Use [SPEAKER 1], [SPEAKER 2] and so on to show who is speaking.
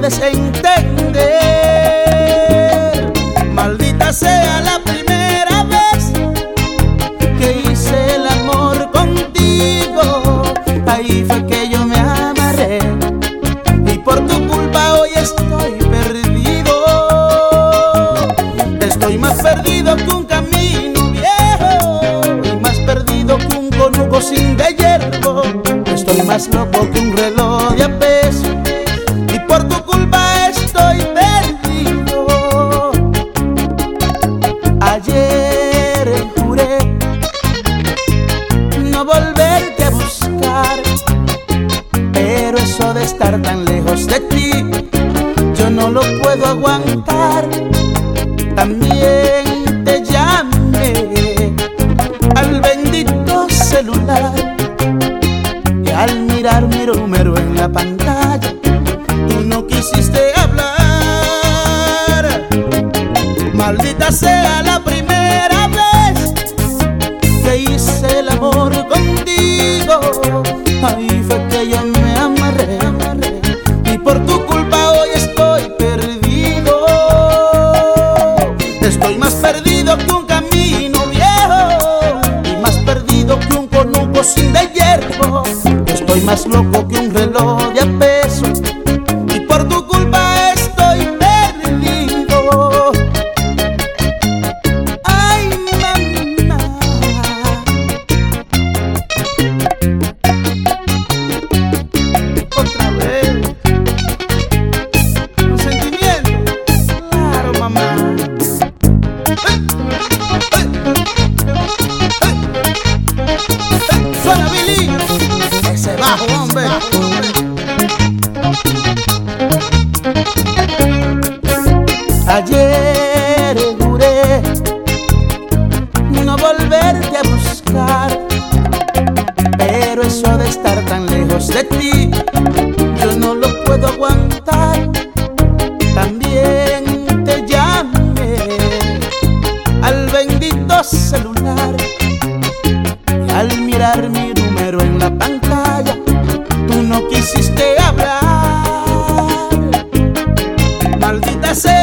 [SPEAKER 1] puedes entender. Maldita sea la primera vez que hice el amor contigo. Ahí fue que yo me amaré y por tu culpa hoy estoy perdido. Estoy más perdido que un camino viejo y más perdido que un conuco sin de hierro. Estoy más loco que un reloj de volverte a buscar, pero eso de estar tan lejos de ti yo no lo puedo aguantar. También te llamé al bendito celular y al mirar mi número en la pantalla, tú no quisiste hablar. Maldita sea la hierro. Estoy más loco que un reloj de a hombre. Ayer juré no volverte a buscar, pero eso de estar tan lejos de ti, yo no lo puedo aguantar. También te llamé al bendito celular y al mirar mi quisiste hablar. Maldita sea.